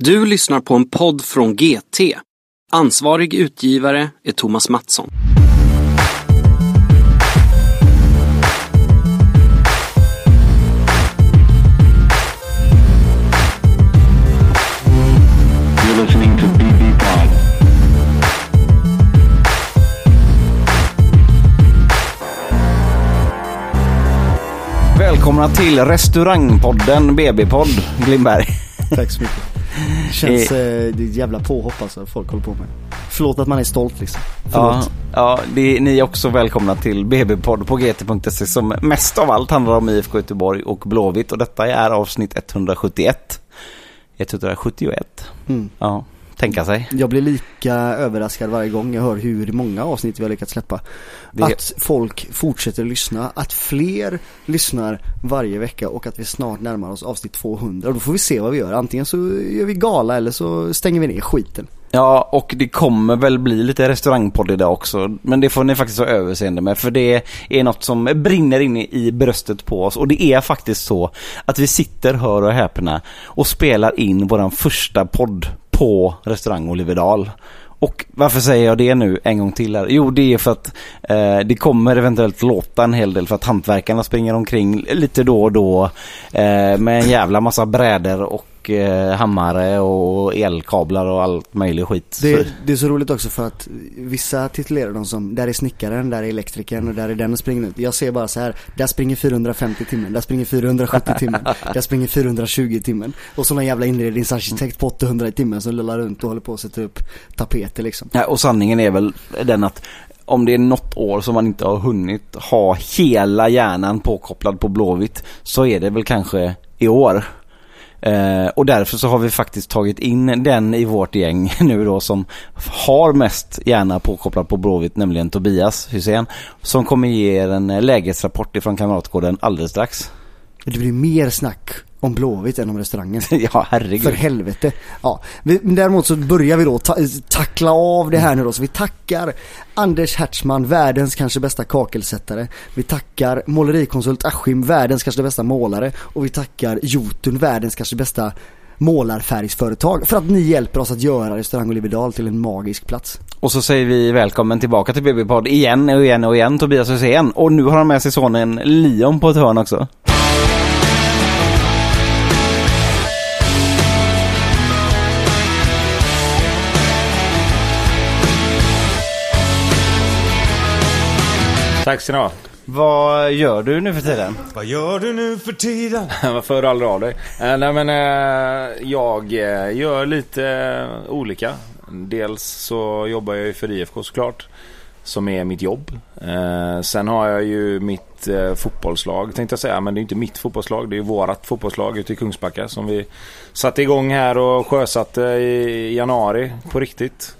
Du lyssnar på en podd från GT. Ansvarig utgivare är Thomas Mattsson. Välkomna till restaurangpodden BB-podd Glimberg. Tack så mycket. Känns, eh, det är ett jävla påhopp alltså folk håller på med. Förlåt att man är stolt liksom. Ja, Förlåt. ja det, ni är också välkomna till BB-podd på gt.se som mest av allt handlar om IFK Göteborg och Blåvitt och detta är avsnitt 171. 171. Mm. Ja, tänka sig. Jag blir lika överraskad varje gång jag hör hur många avsnitt vi har lyckats släppa. Det- Att folk fortsätter lyssna, att fler lyssnar varje vecka och att vi snart närmar oss avsnitt 200. Och då får vi se vad vi gör. Antingen så gör vi gala eller så stänger vi ner skiten. Ja, och det kommer väl bli lite restaurangpodd idag också. Men det får ni faktiskt ha överseende med. För det är något som brinner inne i bröstet på oss. Och det är faktiskt så att vi sitter, hör och häpna, och spelar in våran första podd på restaurang Oliverdal. Och varför säger jag det nu en gång till här? Jo, det är för att eh, det kommer eventuellt låta en hel del för att hantverkarna springer omkring lite då och då eh, med en jävla massa brädor och eh, hammare och elkablar och allt möjligt skit. Det, det är så roligt också för att vissa titulerar dem som, där är snickaren, där är elektrikern och där är den och springer ut. Jag ser bara så här, där springer 450 timmen, där springer 470 timmen, där springer 420 timmen. Och så någon jävla inredningsarkitekt på 800 i timmen som lullar runt och håller på att sätta upp tapeter liksom. Ja, och sanningen är väl den att om det är något år som man inte har hunnit ha hela hjärnan påkopplad på Blåvitt så är det väl kanske i år. Eh, och därför så har vi faktiskt tagit in den i vårt gäng nu då som har mest hjärna påkopplad på Blåvitt, nämligen Tobias Hysén. Som kommer ge er en eh, lägesrapport ifrån Kamratgården alldeles strax. Det blir mer snack om Blåvitt än om restaurangen. ja, herregud. För helvete. Ja, vi, däremot så börjar vi då ta, tackla av det här nu då. Så vi tackar Anders Hertzman, världens kanske bästa kakelsättare. Vi tackar målerikonsult Askim, världens kanske bästa målare. Och vi tackar Jotun, världens kanske bästa målarfärgsföretag. För att ni hjälper oss att göra restaurang Oliverdal till en magisk plats. Och så säger vi välkommen tillbaka till BB-podd igen och igen och igen, Tobias Hysén. Och nu har han med sig sonen Lion på ett hörn också. Tack ska ni ha. Vad gör du nu för tiden? Vad gör du nu för tiden? Varför hör du aldrig av dig? Eh, nej men eh, jag eh, gör lite eh, olika. Dels så jobbar jag ju för IFK såklart. Som är mitt jobb. Eh, sen har jag ju mitt fotbollslag tänkte jag säga. Men det är inte mitt fotbollslag. Det är vårat fotbollslag ute i Kungsbacka. Som vi satte igång här och sjösatte i januari på riktigt.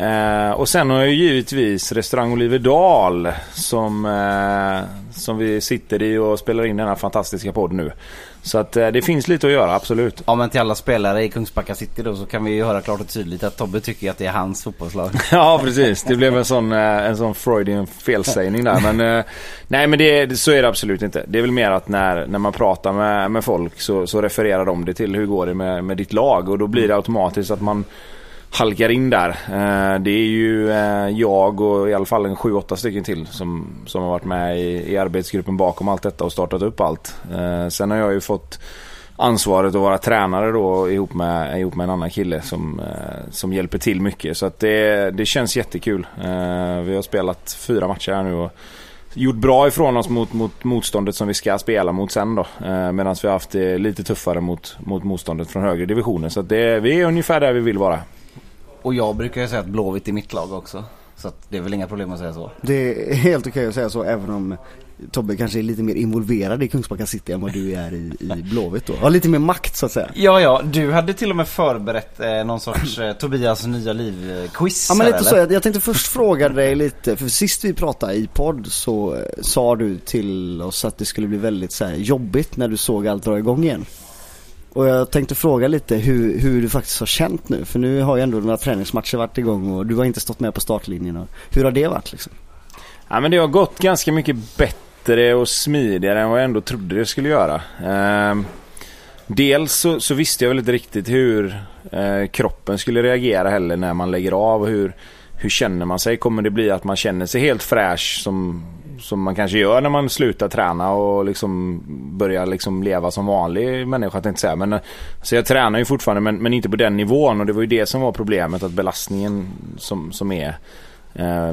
Eh, och sen har jag givetvis restaurang Oliverdal som, eh, som vi sitter i och spelar in den här fantastiska podden nu. Så att eh, det finns lite att göra, absolut. Ja men till alla spelare i Kungsbacka City då så kan vi ju höra klart och tydligt att Tobbe tycker att det är hans fotbollslag. Ja precis, det blev en sån, eh, en sån Freudian felsägning där. Men, eh, nej men det, så är det absolut inte. Det är väl mer att när, när man pratar med, med folk så, så refererar de det till hur går det med, med ditt lag. Och då blir det automatiskt att man halkar in där. Eh, det är ju eh, jag och i alla fall en 7-8 stycken till som, som har varit med i, i arbetsgruppen bakom allt detta och startat upp allt. Eh, sen har jag ju fått ansvaret att vara tränare då ihop med, ihop med en annan kille som, som hjälper till mycket. Så att det, det känns jättekul. Vi har spelat fyra matcher här nu och gjort bra ifrån oss mot, mot motståndet som vi ska spela mot sen då. Eh, Medan vi har haft det lite tuffare mot, mot motståndet från högre divisioner. Så att det, vi är ungefär där vi vill vara. Och jag brukar ju säga att Blåvitt är mitt lag också. Så att det är väl inga problem att säga så. Det är helt okej att säga så även om Tobbe kanske är lite mer involverad i Kungsbacka City än vad du är i, i Blåvitt då. Har lite mer makt så att säga. Ja, ja, du hade till och med förberett eh, någon sorts eh, Tobias nya liv-quiz Ja men lite eller? så, jag, jag tänkte först fråga dig lite, för sist vi pratade i podd så eh, sa du till oss att det skulle bli väldigt så här, jobbigt när du såg allt dra igång igen. Och jag tänkte fråga lite hur, hur du faktiskt har känt nu, för nu har ju ändå några träningsmatcher varit igång och du har inte stått med på startlinjen. Och, hur har det varit liksom? Ja, men det har gått ganska mycket bättre och smidigare än vad jag ändå trodde det skulle göra. Ehm, dels så, så visste jag väl inte riktigt hur eh, kroppen skulle reagera heller när man lägger av. Hur, hur känner man sig? Kommer det bli att man känner sig helt fräsch som, som man kanske gör när man slutar träna och liksom börjar liksom leva som vanlig människa? Inte säga. Men, eh, så jag tränar ju fortfarande men, men inte på den nivån och det var ju det som var problemet att belastningen som, som är eh,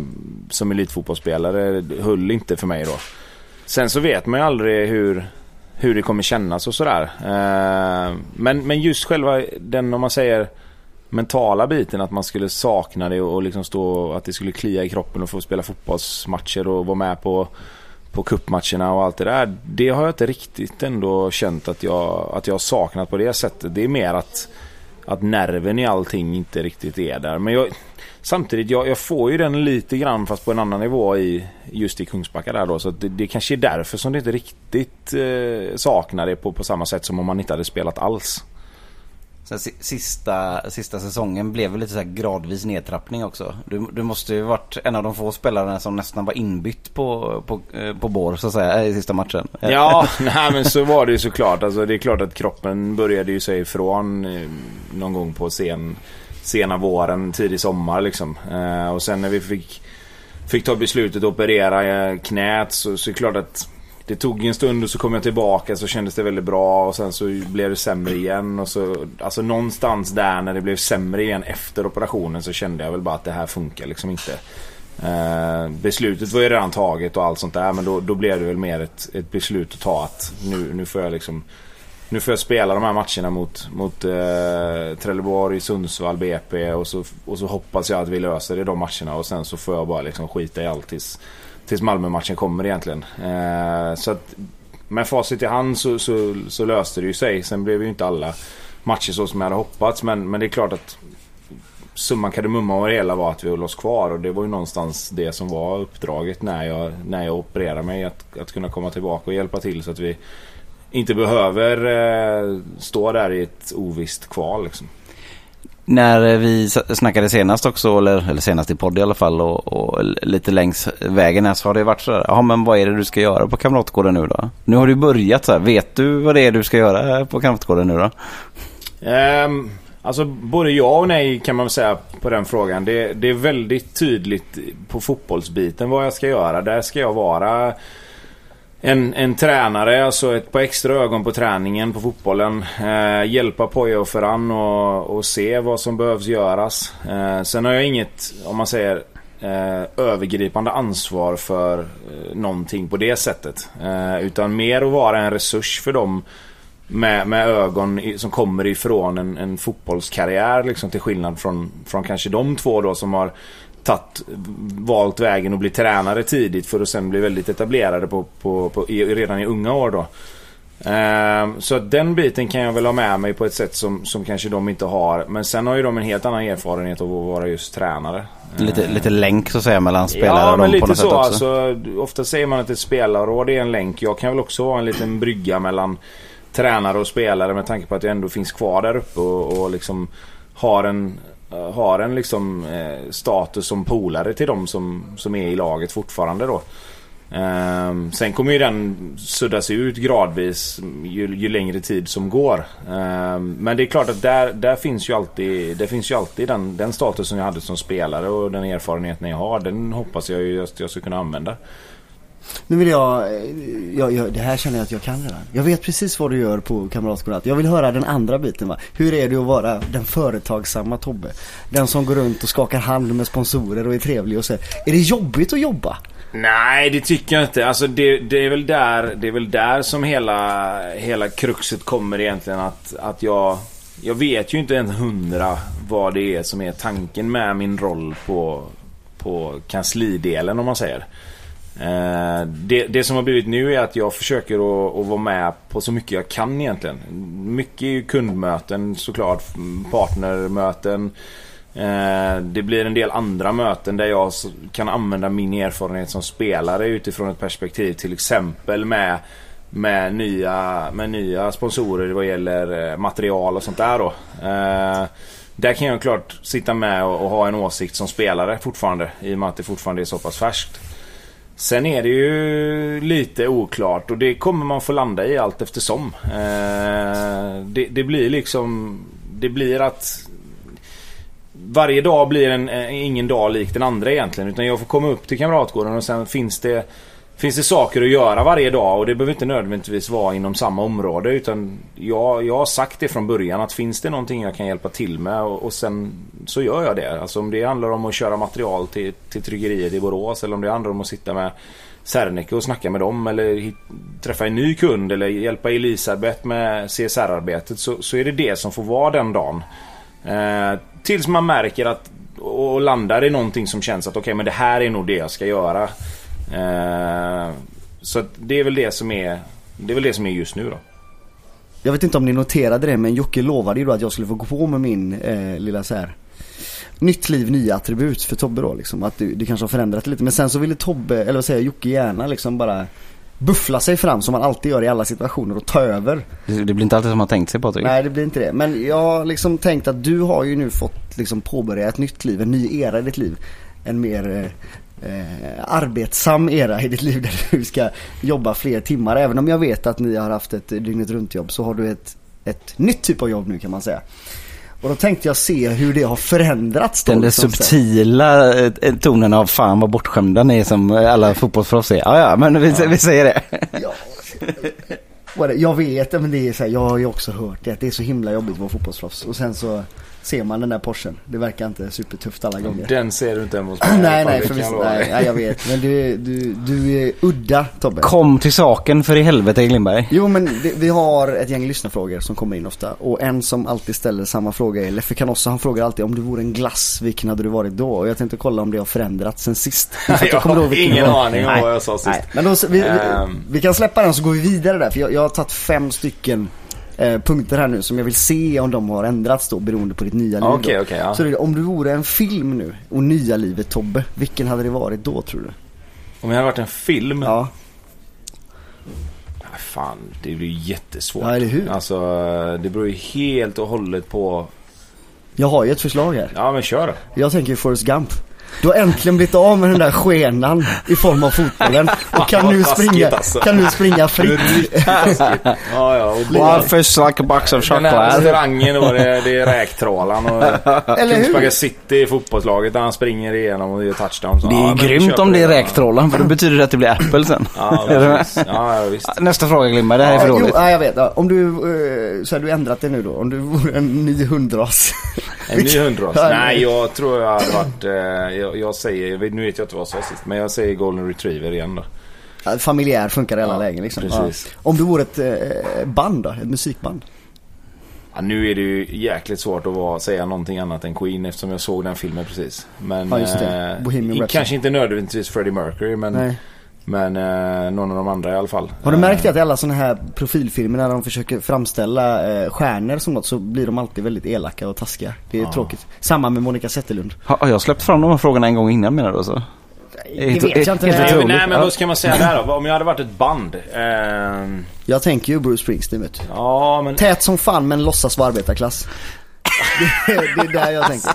som elitfotbollsspelare höll inte för mig då. Sen så vet man ju aldrig hur, hur det kommer kännas och sådär. Eh, men, men just själva den om man säger mentala biten att man skulle sakna det och liksom stå att det skulle klia i kroppen och få spela fotbollsmatcher och vara med på på kuppmatcherna och allt det där. Det har jag inte riktigt ändå känt att jag, att jag har saknat på det sättet. Det är mer att, att nerven i allting inte riktigt är där. Men jag, samtidigt, jag, jag får ju den lite grann fast på en annan nivå i just i Kungsbacka där då. Så det, det kanske är därför som det inte riktigt eh, saknar det på, på samma sätt som om man inte hade spelat alls. Sen sista, sista säsongen blev väl lite så gradvis nedtrappning också. Du, du måste ju varit en av de få spelarna som nästan var inbytt på, på, eh, på bår så att säga i sista matchen. Ja, nej men så var det ju såklart. Alltså, det är klart att kroppen började ju sig ifrån eh, någon gång på sen, sena våren, tidig sommar liksom. Eh, och sen när vi fick, fick ta beslutet att operera knät så, så är det klart att det tog en stund och så kom jag tillbaka så kändes det väldigt bra och sen så blev det sämre igen. Och så, alltså någonstans där när det blev sämre igen efter operationen så kände jag väl bara att det här funkar liksom inte. Eh, beslutet var ju redan taget och allt sånt där men då, då blev det väl mer ett, ett beslut att ta att nu, nu får jag liksom nu får jag spela de här matcherna mot, mot eh, Trelleborg, Sundsvall, BP och så, och så hoppas jag att vi löser det i de matcherna och sen så får jag bara liksom skita i allt tills, tills Malmö-matchen kommer egentligen. Eh, så att med facit i hand så, så, så, löste det ju sig. Sen blev ju inte alla matcher så som jag hade hoppats. Men, men det är klart att summan kardemumma av det hela var att vi höll oss kvar. Och det var ju någonstans det som var uppdraget när jag, när jag opererade mig. Att, att kunna komma tillbaka och hjälpa till så att vi inte behöver eh, stå där i ett ovisst kval. Liksom. När eh, vi snackade senast också, eller, eller senast i podd i alla fall och, och, lite längs vägen här så har det varit sådär, ja men vad är det du ska göra på Kamratgården nu då? Nu har du börjat så här, vet du vad det är du ska göra på Kamratgården nu då? Um, alltså både ja och nej kan man säga på den frågan. Det, det är väldigt tydligt på fotbollsbiten vad jag ska göra. Där ska jag vara en, en tränare, alltså ett par extra ögon på träningen på fotbollen. Eh, hjälpa Poya och Ferran och, och se vad som behövs göras. Eh, sen har jag inget, om man säger eh, övergripande ansvar för eh, någonting på det sättet. Eh, utan mer att vara en resurs för dem med, med ögon i, som kommer ifrån en, en fotbollskarriär liksom, till skillnad från, från kanske de två då som har tatt, valt vägen att bli tränare tidigt för att sen bli väldigt etablerade på, på, på redan i unga år då. Uh, så den biten kan jag väl ha med mig på ett sätt som, som kanske de inte har. Men sen har ju de en helt annan erfarenhet av att vara just tränare. Lite, uh, lite länk så att säga mellan spelare ja, och dem på något så, sätt också. Alltså, ofta säger man att ett spelarråd är en länk. Jag kan väl också vara en liten brygga mellan tränare och spelare med tanke på att jag ändå finns kvar där uppe och, och liksom har en Eh, har en liksom eh, status som polare till de som, som är i laget fortfarande då. Um, sen kommer ju den suddas ut gradvis ju, ju längre tid som går. Um, men det är klart att där, där finns ju alltid, det finns ju alltid den, den statusen jag hade som spelare och den erfarenheten jag har. Den hoppas jag ju att jag ska kunna använda. Nu vill jag, eh, jag, jag, det här känner jag att jag kan redan. Jag vet precis vad du gör på Kamratskolan. Jag vill höra den andra biten va. Hur är det att vara den företagsamma Tobbe? Den som går runt och skakar hand med sponsorer och är trevlig och så. Är det jobbigt att jobba? Nej, det tycker jag inte. Alltså det, det, är väl där, det är väl där som hela, hela kruxet kommer egentligen. Att, att jag, jag vet ju inte ens hundra vad det är som är tanken med min roll på, på kanslidelen om man säger. Eh, det, det, som har blivit nu är att jag försöker att, att, vara med på så mycket jag kan egentligen. Mycket är kundmöten såklart, partnermöten. Eh, det blir en del andra möten där jag kan använda min erfarenhet som spelare utifrån ett perspektiv till exempel med med nya, med nya sponsorer vad gäller eh, material och sånt där då. där kan jag klart sitta med och, och ha en åsikt som spelare fortfarande i och med att det fortfarande är så pass färskt. Sen är det ju lite oklart och det kommer man få landa i allt eftersom. Eh, det, det blir liksom... Det blir att... Varje dag blir en, eh, ingen dag lik den andra egentligen. Utan jag får komma upp till Kamratgården och sen finns det... Finns det saker att göra varje dag och det behöver inte nödvändigtvis vara inom samma område utan jag, jag har sagt det från början att finns det någonting jag kan hjälpa till med och, och sen så gör jag det. Alltså om det handlar om att köra material till, till tryggeriet i Borås eller om det handlar om att sitta med Serneke och snacka med dem eller hit, träffa en ny kund eller hjälpa Elisabeth med CSR-arbetet så, så är det det som får vara den dagen. Eh, tills man märker att och landar i någonting som känns att okej men det här är nog det jag ska göra. Eh, så det är väl det som är Det är väl det som är just nu då. Jag vet inte om ni noterade det men Jocke lovade ju då att jag skulle få gå på med min eh, lilla så här Nytt liv, nya attribut för Tobbe då liksom. Att det, det kanske har förändrat lite. Men sen så ville Tobbe, eller vad säger jag, Jocke gärna liksom bara buffla sig fram som man alltid gör i alla situationer och ta över. Det, det blir inte alltid som man tänkt sig Patrik. Nej det blir inte det. Men jag har liksom tänkt att du har ju nu fått liksom påbörja ett nytt liv, en ny era i ditt liv. En mer eh, eh, arbetsam era i ditt liv där du ska jobba fler timmar. Även om jag vet att ni har haft ett dygnet runt jobb så har du ett, ett nytt typ av jobb nu kan man säga. Och då tänkte jag se hur det har förändrats då. Den där liksom, subtila eh, tonen av fan vad bortskämda ni är som alla fotbollsproffs är. Ja, ja, men vi, vi säger det. Ja. Jag vet, men det är så här, jag har ju också hört det, att det är så himla jobbigt att vara fotbollsproffs. Och sen så ser man den där Porschen. Det verkar inte supertufft alla gånger. Den ser du inte hemma hos mig. nej, nej, det för kan visst, jag lova nej, nej, jag vet. Men du, du, du är udda Tobbe. Kom till saken för i helvete Glimberg. Jo men det, vi har ett gäng lyssnarfrågor som kommer in ofta. Och en som alltid ställer samma fråga är Leffe Canossa. Han frågar alltid om du vore en glass, vilken hade du varit då? Och jag tänkte kolla om det har förändrats sen sist. Jag har ingen var. aning om Nej. vad jag sa sist. Nej, men då, vi, vi, Ehm. vi kan släppa den så går vi vidare där. För jag, jag har tagit fem stycken eh, punkter här nu som jag vill se om de har ändrats då beroende på ditt nya liv. Då. okej, ja. Så det om du vore en film nu och nya livet Tobbe, vilken hade det varit då tror du? Om jag hade varit en film. Ja, Ah, Fan, det blir ju jättesvårt. Ja, eller hur? Alltså, det beror ju helt och hållet på... jag har ju ett förslag här. Ja, men kör då. Jag tänker Forrest Gump. Du har äntligen blivit av med den där skenan i form av fotbollen och kan nu springa, alltså. kan nu springa fritt. Ja, ja. One fish like a box of Den här chocolate. restaurangen och det, det är räktrålaren och? Kungsbacka City i fotbollslaget där han springer igenom och gör touchdown. Så, Det är ja, grymt om det är ja. räktrollen för då betyder det att det blir Apple sen. Ja, precis. ja, visst. Nästa fråga Glimberg, det här är för Ja, jo, dåligt. ja, jag vet. Ja. Om du, eh, så har du ändrat det nu då? Om du vore en ny hundras. En ny hundras? Nej, jag tror jag hade varit... Eh, jag, jag säger... Nu vet jag inte vad jag sa sist, men jag säger Golden Retriever igen då. Familjär funkar i alla Ja, lägen liksom. precis. Ja. Om du vore ett eh, band då? Ett musikband? Ja, nu är det ju jäkligt svårt att vara, säga någonting annat än Queen eftersom jag såg den filmen precis. Men Ja, just det. eh, kanske inte nödvändigtvis Freddie Mercury men, Nej. Men eh, någon av de andra i alla fall. Har du märkt det Eh, att i alla sådana här profilfilmer när de försöker framställa eh, stjärnor som något så blir de alltid väldigt elaka och taskiga. Det är Ja. tråkigt. Samma med Monica Zetterlund. Har har jag släppt fram de här frågorna en gång innan menar du så? Det vet jag inte. Nej, men, nej men vad ska man säga där då? Om jag hade varit ett band? ehm, Jag tänker ju Bruce Springsteen vet du. ja men... Tät som fan men låtsas vara arbetarklass. Det, det är där jag tänker.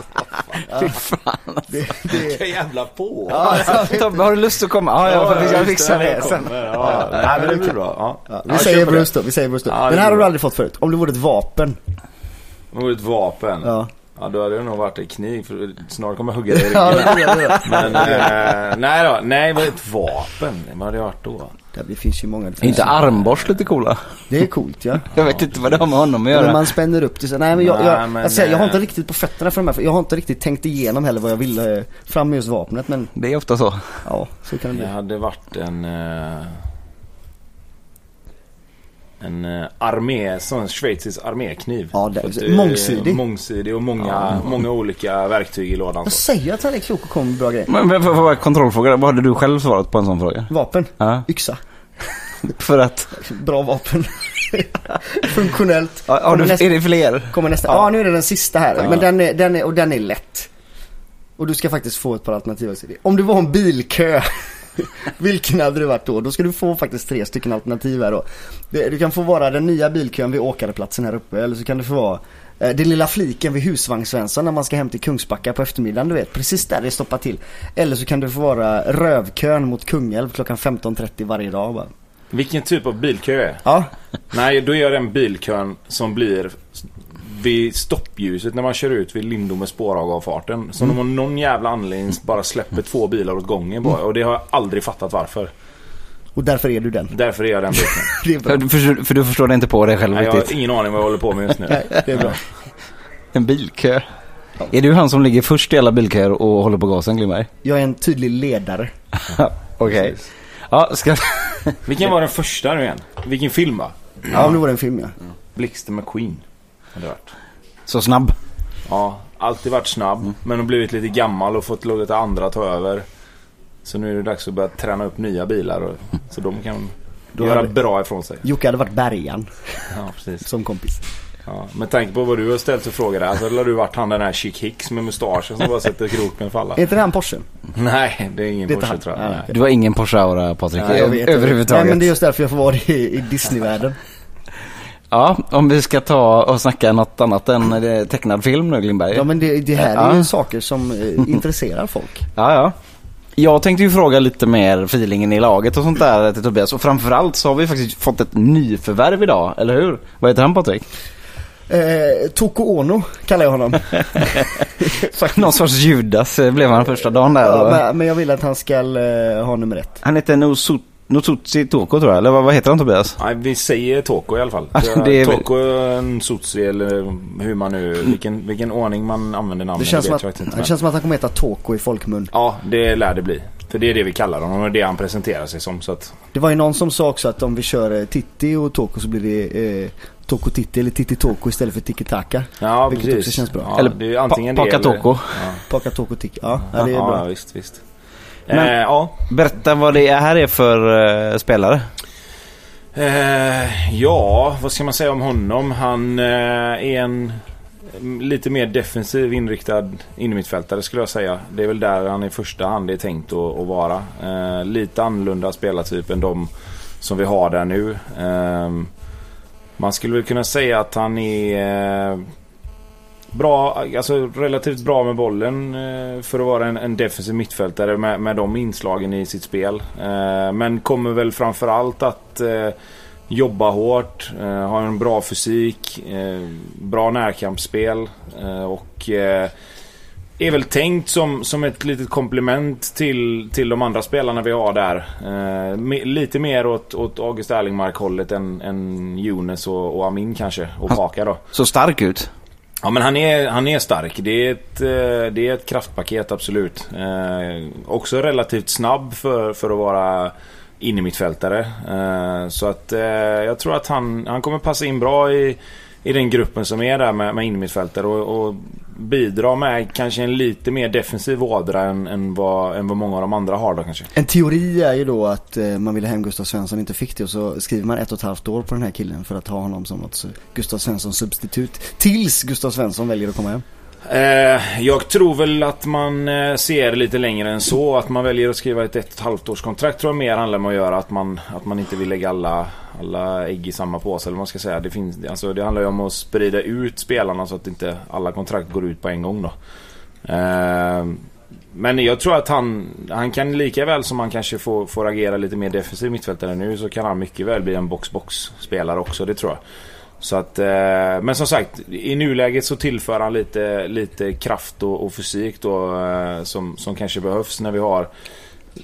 Fy fan. Det, det, Vilka jävla på! ja, Tobbe, har du lust att komma? Ja, jag, jag, jag fixar det sen. Ja, ja. Nej men det blir bra. Ja. ja, vi Ja, säger Bruce då, vi säger Bruce då. Ja, det Den här är har du aldrig fått förut. Om det vore ett vapen. det. Om det var ett vapen. Ja. Ja då hade det nog varit ett kniv för snart kommer jag hugga dig i Ja, ryggen. det, det, det. Men eh, nej då, nej vad är ett vapen? Vad hade det varit då? Det finns ju många. Det, Är inte armborst lite coola? det är coolt ja. Jag vet inte vad det har med honom att Men göra. man spänner upp det så. Nej men jag, Nej, jag, men, jag, säger, jag har inte eh, riktigt på fötterna för de här. för Jag har inte riktigt tänkt igenom heller vad jag ville eh, fram med just vapnet. Men Det är ofta så. ja, så kan det Det bli. hade varit en... eh, en eh, armé, sån schweizisk armékniv. Ja, det- det är mångsidig. Mångsidig och många, många olika verktyg i lådan. Jag säger att han är klok och kommer med bra grejer. Men, men för, för kontrollfråga, vad hade du själv svarat på en sån fråga? Vapen. Ja. Yxa. För att, Bra vapen. Funktionellt. ja, har du, nästa- är det fler? Kommer nästa. Ja. nu är det den sista här. Ja. Men den är, den är, och den är lätt. Och du ska faktiskt få ett par alternativ. Om du var en bilkö. Vilken hade du varit då? Då ska du få faktiskt tre stycken alternativ här då. Du kan få vara den nya bilkön vid åkarplatsen här uppe. Eller så kan det få vara Eh, Det lilla fliken vid husvagnssvensson när man ska hem till Kungsbacka på eftermiddagen, du vet. Precis där det stoppar till. Eller så kan det få vara Rövkön mot Kungälv klockan 15.30 varje dag bara. Vilken typ av bilkö är? Ja, Nej, då är jag den bilkön som blir vid stoppljuset när man kör ut vid Lindome spåravfarten. Som de av någon jävla anledning bara släpper två bilar åt gången bara. Och det har jag aldrig fattat varför. och därför är du den. Därför är jag den. Det bra. För, du förstår- för du förstår det inte på dig själv Nej, jag har riktigt. ingen aning vad jag håller på med just nu. Nej, det är bra. En bilkö. Är du han som ligger först i alla bilköer och håller på gasen Glimberg? Jag är en tydlig ledare. Okej. Ja, ska... Vilken var den första nu igen? Vilken film va? Ja, nu var det en film ja. Blixten McQueen. Hade det varit. Så snabb. Ja, alltid varit snabb. Men har blivit lite gammal och fått låta andra ta över. Så nu är det dags att börja träna upp nya bilar. Och, så de kan Då göra hade- bra ifrån sig. Jocke hade varit bärgaren Ja, precis. som kompis. Ja, med tanke på vad du har ställt för frågor där. Så hade du varit han den här Chick Hicks med mustaschen som bara sätter kroken för alla. Är inte det han Porsche? Nej, det är ingen Det Porsche han. tror jag. Nej, Nej. Du har ingen Porsche-aura Patrik, vet. överhuvudtaget. Nej men det är just därför jag får vara i, i Disneyvärlden. Ja, om vi ska ta och snacka något annat än eh, tecknad film nu Glimberg. Ja men det, det här är ju saker som eh, intresserar folk. Ja, ja. Jag tänkte ju fråga lite mer feelingen i laget och sånt där till Tobias. Och framförallt så har vi faktiskt fått ett nyförvärv idag, eller hur? Vad heter han Patrik? Eh, Toko Ono kallar jag honom. Någon sorts Judas eh, blev han första dagen där. Ja, men, men jag vill att han ska eh, ha nummer ett. Han heter Nosu- Notutsi Toko tror jag, eller vad, vad heter han Tobias? Nej, vi säger Toko i alla fall. Det är Toko, en Sotsi eller hur man nu, vilken, vilken ordning man använder namnet. Det känns, som vet att, det men- känns som att han kommer heta Toko i folkmun. Ja, det lär det bli. För det är det vi kallar honom och det det han presenterar sig som. Så att, Det var ju någon som sa också att om vi kör eh, Titti och Toko så blir det eh, Toko Titti eller Titti Toko istället för Tiki Taka. ja, Vilket precis. också känns bra. Ja, Eller det är antingen pa- det Paka eller- Toko. Ja, Paka Toko Tiki. Ja, ja det är ja, bra. visst, visst. Men- eh, ja. Berätta vad det är, här är för eh, spelare. Eh, ja, vad ska man säga om honom? Han eh, är en mm, lite mer defensiv inriktad innermittfältare skulle jag säga. Det är väl där han i första hand är tänkt att, att vara. Eh, lite annorlunda spelartyp än de som vi har där nu. Eh, man skulle väl kunna säga att han är bra, alltså relativt bra med bollen eh, för att vara en, en defensiv mittfältare med, med de inslagen i sitt spel. Eh, men kommer väl framförallt att eh, jobba hårt, ha en bra fysik, bra närkampsspel och är väl tänkt som, som ett litet komplement till, till de andra spelarna vi har där. Eh, lite mer åt, åt August Erlingmark-hållet än, än Younes och, och Amin kanske. Och Paka då. Så stark ut. Ja men han är, han är stark. Det är ett, eh, det är ett kraftpaket absolut. Eh, också relativt snabb för, för att vara innermittfältare. Eh, så att eh, jag tror att han, han kommer passa in bra i, i den gruppen som är där med, med innermittfältare och, och bidra med kanske en lite mer defensiv ådra än, än, vad, än vad många av de andra har då kanske. En teori är ju då att eh, man ville hem Gustav Svensson inte fick det och så skriver man ett och ett halvt år på den här killen för att ha honom som något Gustav Svensson substitut. Tills Gustav Svensson väljer att komma hem. Eh, jag tror väl att man eh, ser lite längre än så. Att man väljer att skriva ett ett och ett halvt års kontrakt tror jag mer handlar om att göra att man, att man inte vill lägga alla, alla ägg i samma påse. Eller vad man ska säga. Det, finns, alltså, det handlar ju om att sprida ut spelarna så att inte alla kontrakt går ut på en gång då. Eh, men jag tror att han, han kan lika väl som han kanske får, får agera lite mer defensiv mittfältare nu så kan han mycket väl bli en box-box spelare också. Det tror jag. Så att, eh, men som sagt, i nuläget så tillför han lite, lite kraft och, och fysik då eh, som, som kanske behövs när vi har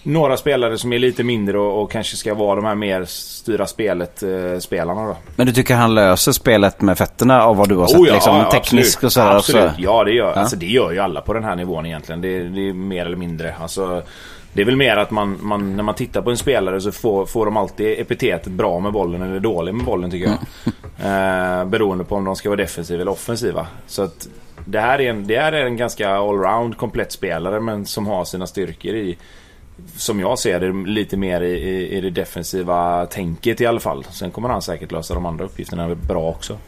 några spelare som är lite mindre och, och kanske ska vara de här mer styra spelet-spelarna då. Men du tycker han löser spelet med fötterna av vad du har sett? Oh ja, liksom, ja, teknisk absolut. och sådär Absolut. också? Ja, det gör, Ja. Alltså, det gör ju alla på den här nivån egentligen. Det, det är mer eller mindre. Alltså, det är väl mer att man, man, när man tittar på en spelare så får, får de alltid epitetet bra med bollen eller dålig med bollen tycker jag. Mm. eh, beroende på om de ska vara defensiva eller offensiva. Så att det här är en, det här är en ganska allround komplett spelare men som har sina styrkor i som jag ser det lite mer i, i, i det defensiva tänket i alla fall. Sen kommer han säkert lösa de andra uppgifterna bra också.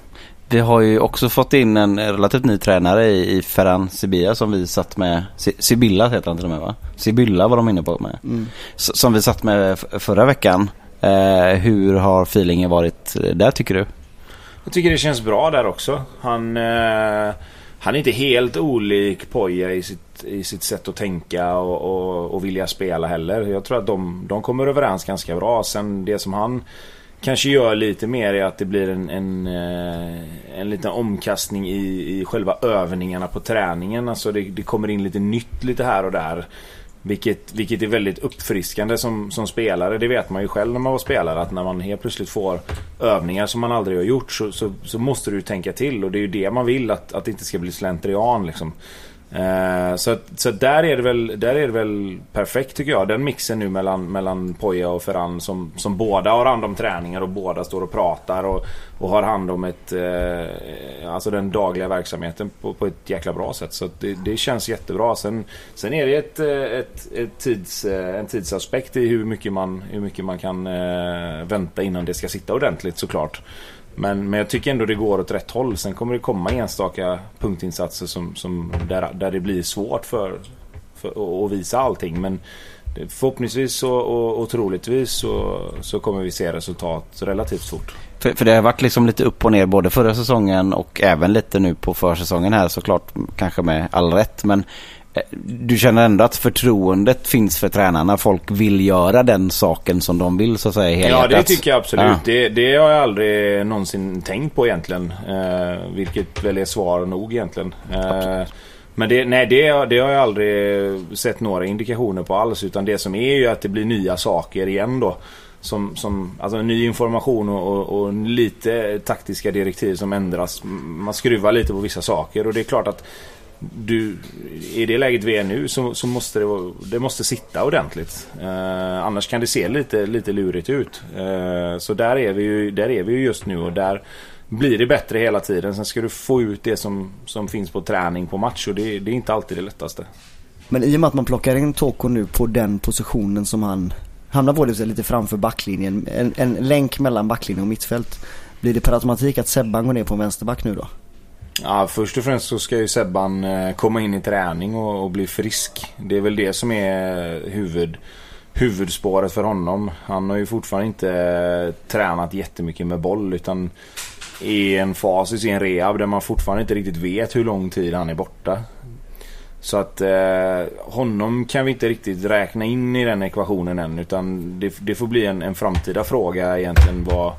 Vi har ju också fått in en relativt ny tränare i, i Ferran Sibilla som vi satt med. Si- Sibylla heter han till och med va? Sibylla var de inne på med. Mm. Som vi satt med förra veckan. Eh, hur har feelingen varit där tycker du? Jag tycker det känns bra där också. Han, eh, han är inte helt olik Poja i sitt, i sitt sätt att tänka och, och, och vilja spela heller. Jag tror att de, de kommer överens ganska bra. Sen det som han kanske gör lite mer är att det blir en, en, eh, en liten omkastning i, i själva övningarna på träningen. Alltså det, det kommer in lite nytt lite här och där. Vilket, vilket är väldigt uppfriskande som, som spelare. Det vet man ju själv när man var spelare. Att när man helt plötsligt får övningar som man aldrig har gjort så, så, så måste du tänka till. Och det är ju det man vill. Att, att det inte ska bli slentrian liksom. Eh, så så där, är det väl, där är det väl perfekt tycker jag. Den mixen nu mellan, mellan Poja och Ferran som, som båda har hand om träningar och båda står och pratar och, och har hand om ett, eh, alltså den dagliga verksamheten på, på ett jäkla bra sätt. Så det, det känns jättebra. Sen, sen är det ett, eh, ett, ett tids, eh, en tidsaspekt i hur mycket man, hur mycket man kan eh, vänta innan det ska sitta ordentligt såklart. Men, men jag tycker ändå det går åt rätt håll. Sen kommer det komma enstaka punktinsatser som, som där, där det blir svårt för, för att visa allting. Men förhoppningsvis och, och, och troligtvis så, så kommer vi se resultat relativt fort. För, för det har varit liksom lite upp och ner både förra säsongen och även lite nu på försäsongen här såklart. Kanske med all rätt. Men du känner ändå att förtroendet finns för tränarna. Folk vill göra den saken som de vill så att säga. Ja helhjärtat. det tycker jag absolut. Ja. Det, det har jag aldrig någonsin tänkt på egentligen. Eh, vilket väl är svar nog egentligen. Eh, men det, nej, det, det har jag aldrig sett några indikationer på alls. Utan det som är ju att det blir nya saker igen då. Som, som, alltså ny information och, och, och lite taktiska direktiv som ändras. Man skruvar lite på vissa saker och det är klart att du, I det läget vi är nu så, så måste det, det måste sitta ordentligt. Eh, annars kan det se lite, lite lurigt ut. Eh, så där är, vi ju, där är vi ju just nu och där blir det bättre hela tiden. Sen ska du få ut det som, som finns på träning på match och det, det är inte alltid det lättaste. Men i och med att man plockar in Toko nu på den positionen som han hamnar på, det vill säga lite framför backlinjen. En, en länk mellan backlinjen och mittfält. Blir det per automatik att Sebban går ner på en vänsterback nu då? Ja, först och främst så ska ju Sebban eh, komma in i träning och, och bli frisk. Det är väl det som är eh, huvud, huvudspåret för honom. Han har ju fortfarande inte eh, tränat jättemycket med boll utan i en fas i sin rehab där man fortfarande inte riktigt vet hur lång tid han är borta. Så att eh, honom kan vi inte riktigt räkna in i den ekvationen än utan det, det får bli en, en framtida fråga egentligen vad,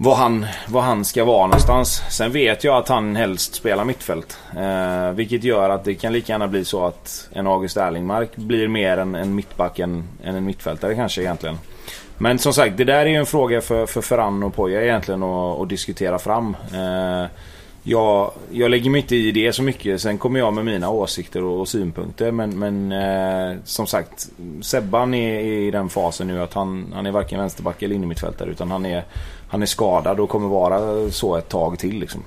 vad han, vad han ska vara någonstans. Sen vet jag att han helst spelar mittfält. Eh, vilket gör att det kan lika gärna bli så att en August Erlingmark blir mer en, en mittback än, än en mittfältare kanske egentligen. Men som sagt, det där är ju en fråga för, för Ferran och Poja egentligen att, att diskutera fram. Eh, jag, jag lägger mig inte i det så mycket. Sen kommer jag med mina åsikter och, och synpunkter. Men, men eh, som sagt, Sebban är i den fasen nu att han, han är varken vänsterback eller innermittfältare. Utan han är, han är skadad och kommer vara så ett tag till liksom.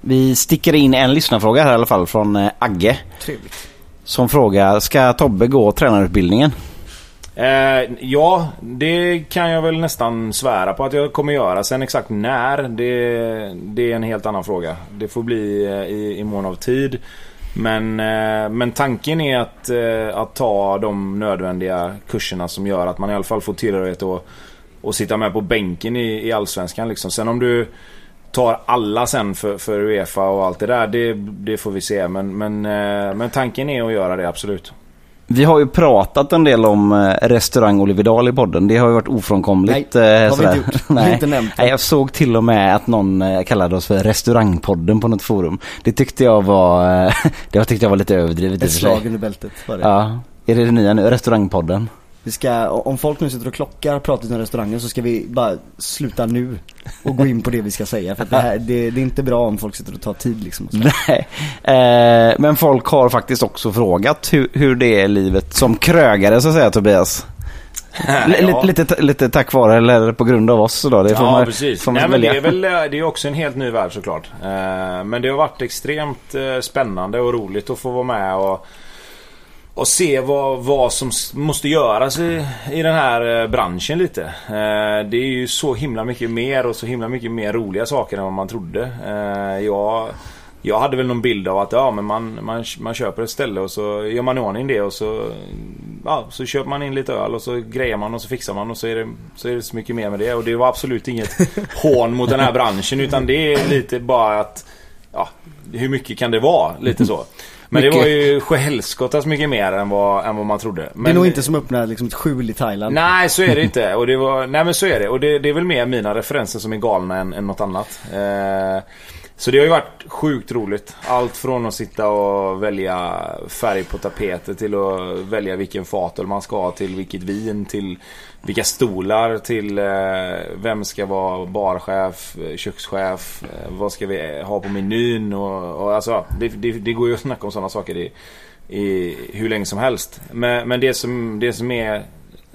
Vi sticker in en lyssnarfråga här i alla fall från eh, Agge. Trevligt. Som frågar, ska Tobbe gå tränarutbildningen? Eh, ja, det kan jag väl nästan svära på att jag kommer göra. Sen exakt när, det, det är en helt annan fråga. Det får bli eh, i, i mån av tid. Men, eh, men tanken är att, eh, att ta de nödvändiga kurserna som gör att man i alla fall får tillhörighet och, och sitta med på bänken i, i Allsvenskan. Liksom. Sen om du tar alla sen för, för Uefa och allt det där, det, det får vi se. Men, men, eh, men tanken är att göra det, absolut. Vi har ju pratat en del om eh, restaurang Olivedal i podden. Det har ju varit ofrånkomligt. Nej, eh, har vi inte gjort. Nej. inte nämnt. Nej, jag såg till och med att någon eh, kallade oss för restaurangpodden på något forum. Det tyckte jag var, eh, det tyckte jag var lite överdrivet Ett slag under bältet var det. Ja. Är det det nya nu? Restaurangpodden? Vi ska, om folk nu sitter och klockar pratet om restaurangen så ska vi bara sluta nu och gå in på det vi ska säga. För att det, här, det, det är inte bra om folk sitter och tar tid liksom. Nej. Eh, men folk har faktiskt också frågat hur, hur det är livet som krögare så att säga Tobias. L- Ja. lite, lite, tack vare eller på grund av oss då. Det får ja, man, precis. Får man Nej, men det är väl eh, det är också en helt ny värld såklart. Eh, men det har varit extremt eh, spännande och roligt att få vara med och, och se vad, vad som måste göras i, i den här eh, branschen lite. Eh, det är ju så himla mycket mer och så himla mycket mer roliga saker än vad man trodde. Eh, jag, jag hade väl någon bild av att ja, men man, man, man köper ett ställe och så gör man i ordning det och så ja, så köper man in lite öl och så grejer man och så fixar man och så är det så, är det så mycket mer med det. Och det var absolut inget hån mot den här branschen utan det är lite bara att ja, hur mycket kan det vara? Lite så. Men det Mycket. var ju sjuhelskottas mycket mer än vad, än vad man trodde. Men, det är nog inte som att öppna liksom ett skjul i Thailand. Nej, så är det inte. Och det var, nej men så är det. Och det, det är väl mer mina referenser som är galna än, än något annat. Eh, så det har ju varit sjukt roligt. Allt från att sitta och välja färg på tapeter till att välja vilken fatöl man ska ha till vilket vin till vilka stolar till eh, vem ska vara barchef, eh, kökschef, eh, vad ska vi ha på menyn och, och alltså det, det, det går ju att snacka om sådana saker i, i hur länge som helst. Men, men det, som, det som är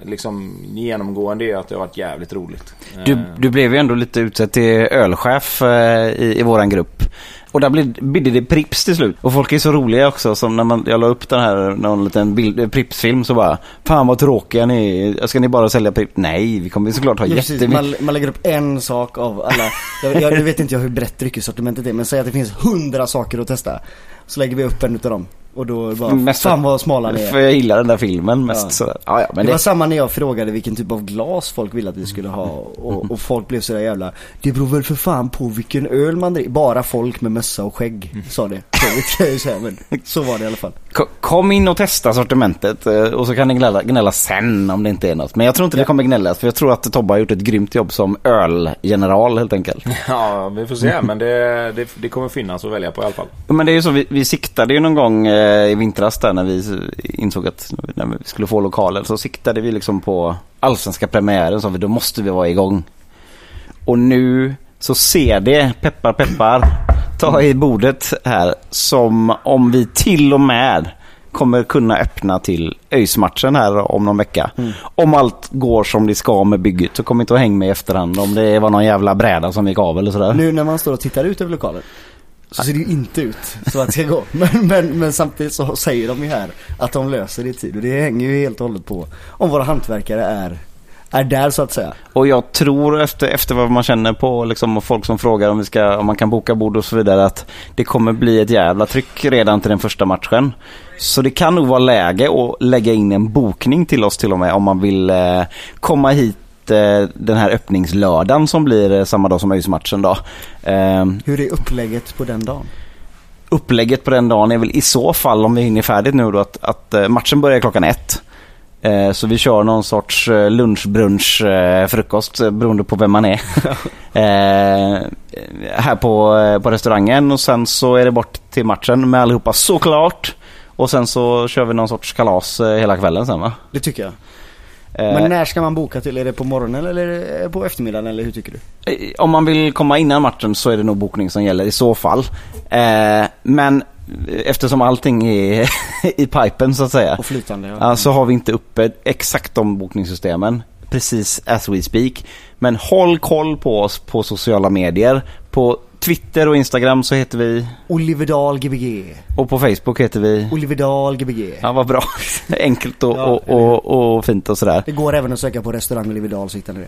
liksom genomgående är att det har varit jävligt roligt. Du, du blev ju ändå lite utsedd till ölchef eh, i, i våran grupp. Och där blev, bidde det Prips till slut. Och folk är så roliga också. Som när man, jag la upp den här, någon liten bild, eh, Prips-film så bara Fan vad tråkiga ni är. Ska ni bara sälja Prips? Nej, vi kommer såklart ha Ja, jättemycket. Man, man lägger upp en sak av alla. Jag, jag, nu vet inte jag hur brett dryckessortimentet är men säg att det finns hundra saker att testa. Så lägger vi upp en utav dem. Och då bara, Mest fan vad smala ni För är. jag gillar den där filmen mest Ja. sådär. Ja, ja, men det det, var samma när jag frågade vilken typ av glas folk ville att vi skulle ha och, och folk blev sådär jävla Det beror väl för fan på vilken öl man dricker Bara folk med mössa och skägg sa det Så vet jag ju säga men så var det i alla fall Ko- Kom in och testa sortimentet eh, och så kan ni gnälla, gnälla sen om det inte är något. Men jag tror inte det kommer gnällas för jag tror att Tobbe har gjort ett grymt jobb som ölgeneral helt enkelt. Ja, vi får se. Men det, det, det kommer finnas att välja på i alla fall. Ja, Men det är ju så, vi, vi siktade ju någon gång eh, i vintras där när vi insåg att när vi skulle få lokaler så siktade vi liksom på allsvenska premiären så vi då måste vi vara igång. Och nu så ser det, peppar peppar, ta i bordet här som om vi till och med kommer kunna öppna till ÖIS-matchen här om någon vecka. Om allt går som det ska med bygget så kom inte att häng med i efterhand om det var någon jävla bräda som gick av eller sådär. Nu när man står och tittar ut över lokalen så ser det ju inte ut så att det ska gå. Men, men, men samtidigt så säger de ju här att de löser det i tid. Och det hänger ju helt och hållet på om våra hantverkare är, är där så att säga. Och jag tror efter, efter vad man känner på liksom, och folk som frågar om, vi ska, om man kan boka bord och så vidare att det kommer bli ett jävla tryck redan till den första matchen. Så det kan nog vara läge att lägga in en bokning till oss till och med om man vill eh, komma hit eh, den här öppningslördagen som blir eh, samma dag som ÖIS-matchen då. Eh, Hur är upplägget på den dagen? upplägget på den dagen är väl i så fall, om vi hinner färdigt nu då, att, att matchen börjar klockan ett. Så vi kör någon sorts lunchbrunch eh, frukost beroende på vem man är. här på, på restaurangen och sen så är det bort till matchen med allihopa såklart. Och sen så kör vi någon sorts kalas hela kvällen sen va? Det tycker jag. Eh, Men när ska man boka till? Är det på morgonen eller det på eftermiddagen eller hur tycker du? Eh, Om man vill komma innan matchen så är det nog bokning som gäller i så fall. Eh, men eftersom allting är i pipen så att säga. Och flytande. Ja, så har vi inte uppe exakt de bokningssystemen precis as we speak. Men håll koll på oss på sociala medier. På Twitter och Instagram så heter vi Oliverdal Gbg. och på Facebook heter vi Oliverdal Gbg. Ja vad bra. Enkelt och, Ja, och, och, och fint och sådär. Det går även att söka på restaurang Oliverdal så hittar ni det.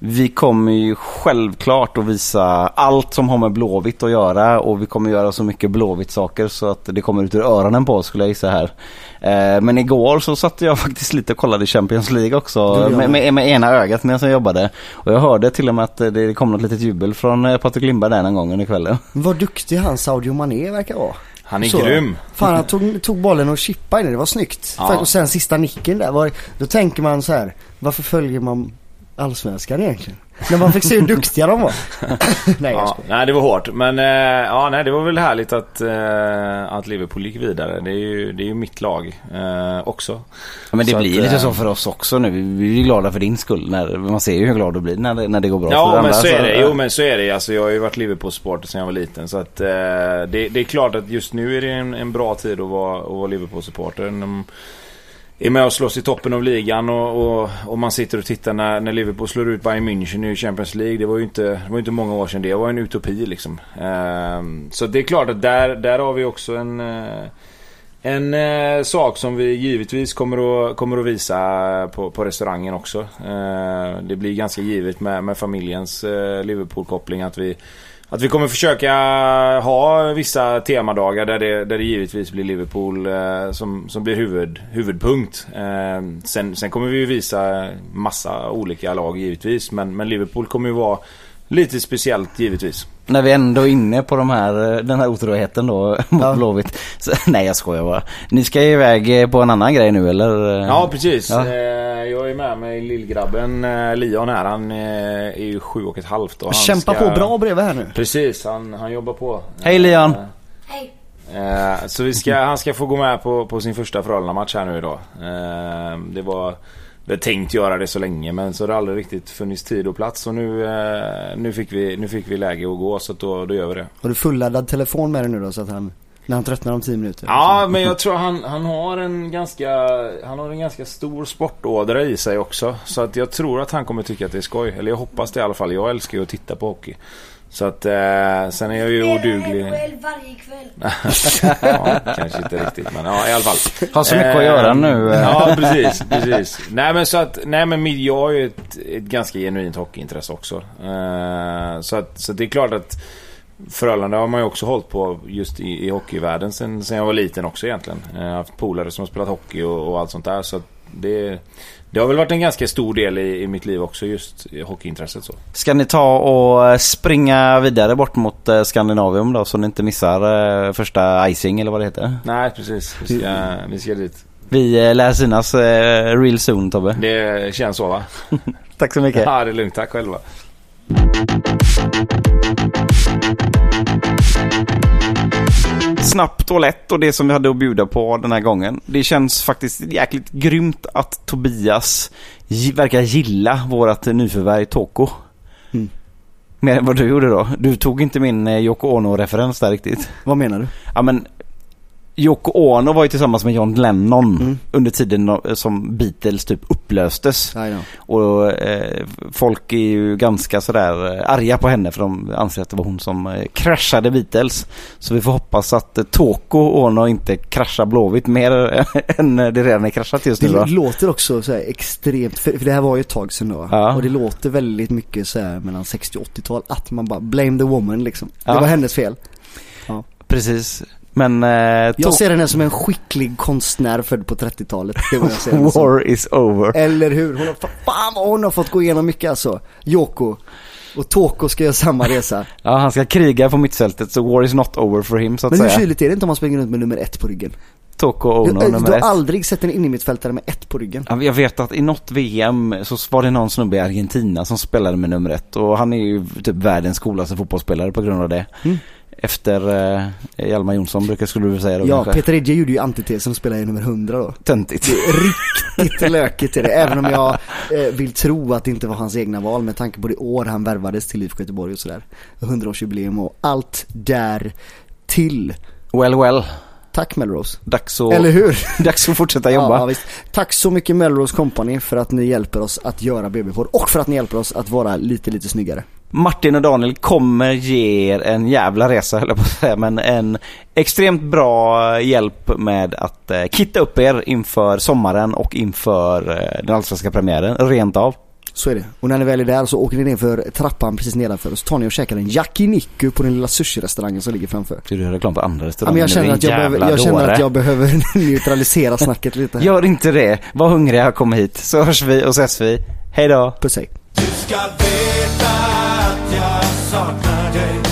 Vi kommer ju självklart att visa allt som har med Blåvitt att göra och vi kommer göra så mycket Blåvitt saker så att det kommer ut ur öronen på oss skulle jag gissa här. Eh, men igår så satt jag faktiskt lite och kollade Champions League också med, med, med ena ögat medan jag jobbade. Och jag hörde till och med att det kom något litet jubel från eh, Patrik Lindberg där någon gång under kvällen. Vad duktig han Sadio Mané verkar vara. Han är Så. grym. Fan han tog, tog bollen och chippade in det, det var snyggt. Ja. Och sen sista nicken där var, då tänker man så här, varför följer man allsvenskan egentligen? När man fick se hur duktiga de var. Nej Ja, nej, det var hårt. Men eh, ja, nej, det var väl härligt att, eh, att Liverpool gick vidare. Det är ju, det är ju mitt lag eh, också. Ja, men det Så blir att, lite eh, så för oss också nu. Vi är ju glada för din skull. När, man ser ju hur glad du blir när det, när det går bra för Ja, men andra, så är det. Jo, men så är det. Alltså, jag har ju varit Liverpool-supporter sedan jag var liten. Så att, eh, det, det är klart att just nu är det en, en bra tid att vara, att vara Liverpool-supporter. Är med och slåss i toppen av ligan och, och, och man sitter och tittar när, när Liverpool slår ut Bayern München i Champions League. Det var ju inte, det var inte många år sedan det. var en utopi liksom. Eh, så det är klart att där, där har vi också en... Eh, en eh, sak som vi givetvis kommer att, kommer att visa på, på restaurangen också. Eh, det blir ganska givet med, med familjens eh, Liverpool-koppling att vi, att vi kommer försöka ha vissa temadagar där det, där det givetvis blir Liverpool eh, som, som blir huvud, huvudpunkt. Eh, sen, sen kommer vi ju visa massa olika lag givetvis. Men, men Liverpool kommer ju vara lite speciellt givetvis. När vi ändå är inne på de här, eh, den här otroheten då mot Ja. Blåvitt. Så, nej jag skojar bara. Ni ska ju iväg eh, på en annan grej nu eller? Ja precis. Ja. Eh, jag är med mig lillgrabben Leon här. Han är ju sju och ett halvt. Och han Kämpa ska... på bra bredvid här nu. Precis, han, han jobbar på. Hej, Leon. Eh, så vi ska, han ska få gå med på, på sin första Frölunda-match här nu idag. Det var... Vi har tänkt göra det så länge men så har det aldrig riktigt funnits tid och plats. Och nu, eh, nu, fick, vi, nu fick vi läge att gå så att då, då gör vi det. Har du fulladdad telefon med dig nu då så att han, när han tröttnar om 10 minuter? Ja, men jag tror han, han har en ganska Han har en ganska stor sportådra i sig också. Så att jag tror att han kommer tycka att det är skoj. Eller jag hoppas det i alla fall. Jag älskar ju att titta på hockey. Så att eh, sen är jag ju oduglig. NHL varje kväll. Ja, kanske inte riktigt men ja i alla fall. Har så mycket att göra nu. eh. Ja precis, precis. Nej men så att, nej men jag har ju ett, ett ganska genuint hockeyintresse också. Eh, så att, så det är klart att Frölunda har man ju också hållit på just i, i hockeyvärlden sen, sen jag var liten också egentligen. Eh, Jag har haft polare som har spelat hockey och, och allt sånt där. Så att det, det har väl varit en ganska stor del i, i mitt liv också just hockeyintresset så. Ska ni ta och eh, springa vidare bort mot eh, Skandinavium då så ni inte missar eh, första icing eller vad det heter? Nej precis, vi ska, vi ska dit. Vi lär synas real soon Tobbe. Det känns så va? Tack så mycket. Ja det är lugnt, tack själva. Snabbt och lätt och det som vi hade att bjuda på den här gången. Det känns faktiskt jäkligt grymt att Tobias verkar gilla vårat nyförvärv Toko. Mm. Mer än vad du gjorde då. Du tog inte min eh, Yoko Ono-referens där riktigt. Vad menar du? Ja men Yoko Ono var ju tillsammans med John Lennon Mm. under tiden som Beatles typ upplöstes. Ja. Och eh, folk är ju ganska sådär eh, arga på henne för de anser att det var hon som eh, kraschade Beatles. Så vi får hoppas att eh, Toko Ono inte kraschar Blåvitt mer än det redan är kraschat just nu Det då. låter också så extremt, för, för det här var ju ett tag sedan då. Ja. Och det låter väldigt mycket så här mellan 60 och 80-tal. Att man bara blame the woman liksom. Det Ja. var hennes fel. Precis. Men eh, Jag ser henne som en skicklig konstnär född på 30-talet. Det är vad jag ser henne som. War is over. Eller hur? Hon har, fan vad hon har fått gå igenom mycket alltså. Yoko. Och Toko ska göra samma resa. Ja, han ska kriga på mittfältet så war is not over for him så att Men hur säga. kyligt är det inte om man springer runt med nummer ett på ryggen? Toko Du, Ono du nummer har ett. aldrig sett en innermittfältare med ett på ryggen. Ja, Jag vet att i något VM så var det någon snubbe i Argentina som spelade med nummer ett och han är ju typ världens coolaste fotbollsspelare på grund av det. Mm. Efter eh, Hjalmar Jonsson brukar skulle du säga då Ja, kanske? Peter Edge gjorde ju antitesen och spelade i nummer 100 då. Töntigt. Riktigt lökigt är det, även om jag eh, vill tro att det inte var hans egna val med tanke på det år han värvades till IFK Göteborg och sådär. 100-årsjubileum och allt där till. Well well. Tack Melrose. Dags att, Eller hur? dags att fortsätta Ja, jobba. visst. Tack så mycket Melrose Company för att ni hjälper oss att göra BB-podd och för att ni hjälper oss att vara lite, lite snyggare. Martin och Daniel kommer ge er en jävla resa höll jag på att säga, men en extremt bra hjälp med att eh, kitta upp er inför sommaren och inför eh, den allsvenska premiären, rent av. Så är det. Och när ni väl är där så åker ni ner för trappan precis nedanför och så tar ni och käkar en yakiniku på den lilla sushi-restaurangen som ligger framför. Du gör reklam på andra Ja, restauranger men jag känner, att jag, behöver, jag känner att jag behöver neutralisera snacket lite. Gör inte det. Var hungriga, kom hit. Så hörs vi och ses vi. Hej då. Puss hej. Du ska veta att jag saknar dig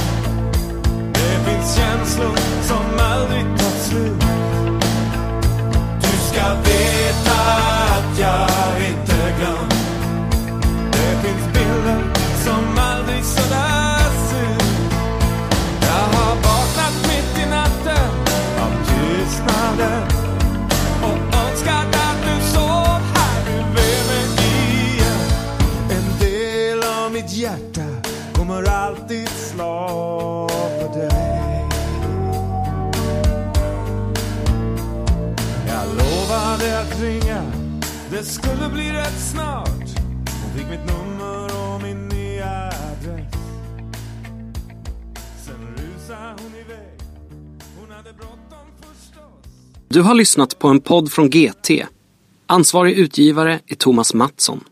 det skulle bli rätt snart Hon fick mitt nummer och min nya adress Sen rusade hon iväg, hon hade bråttom förstås Du har lyssnat på en podd från GT. Ansvarig utgivare är Thomas Mattsson.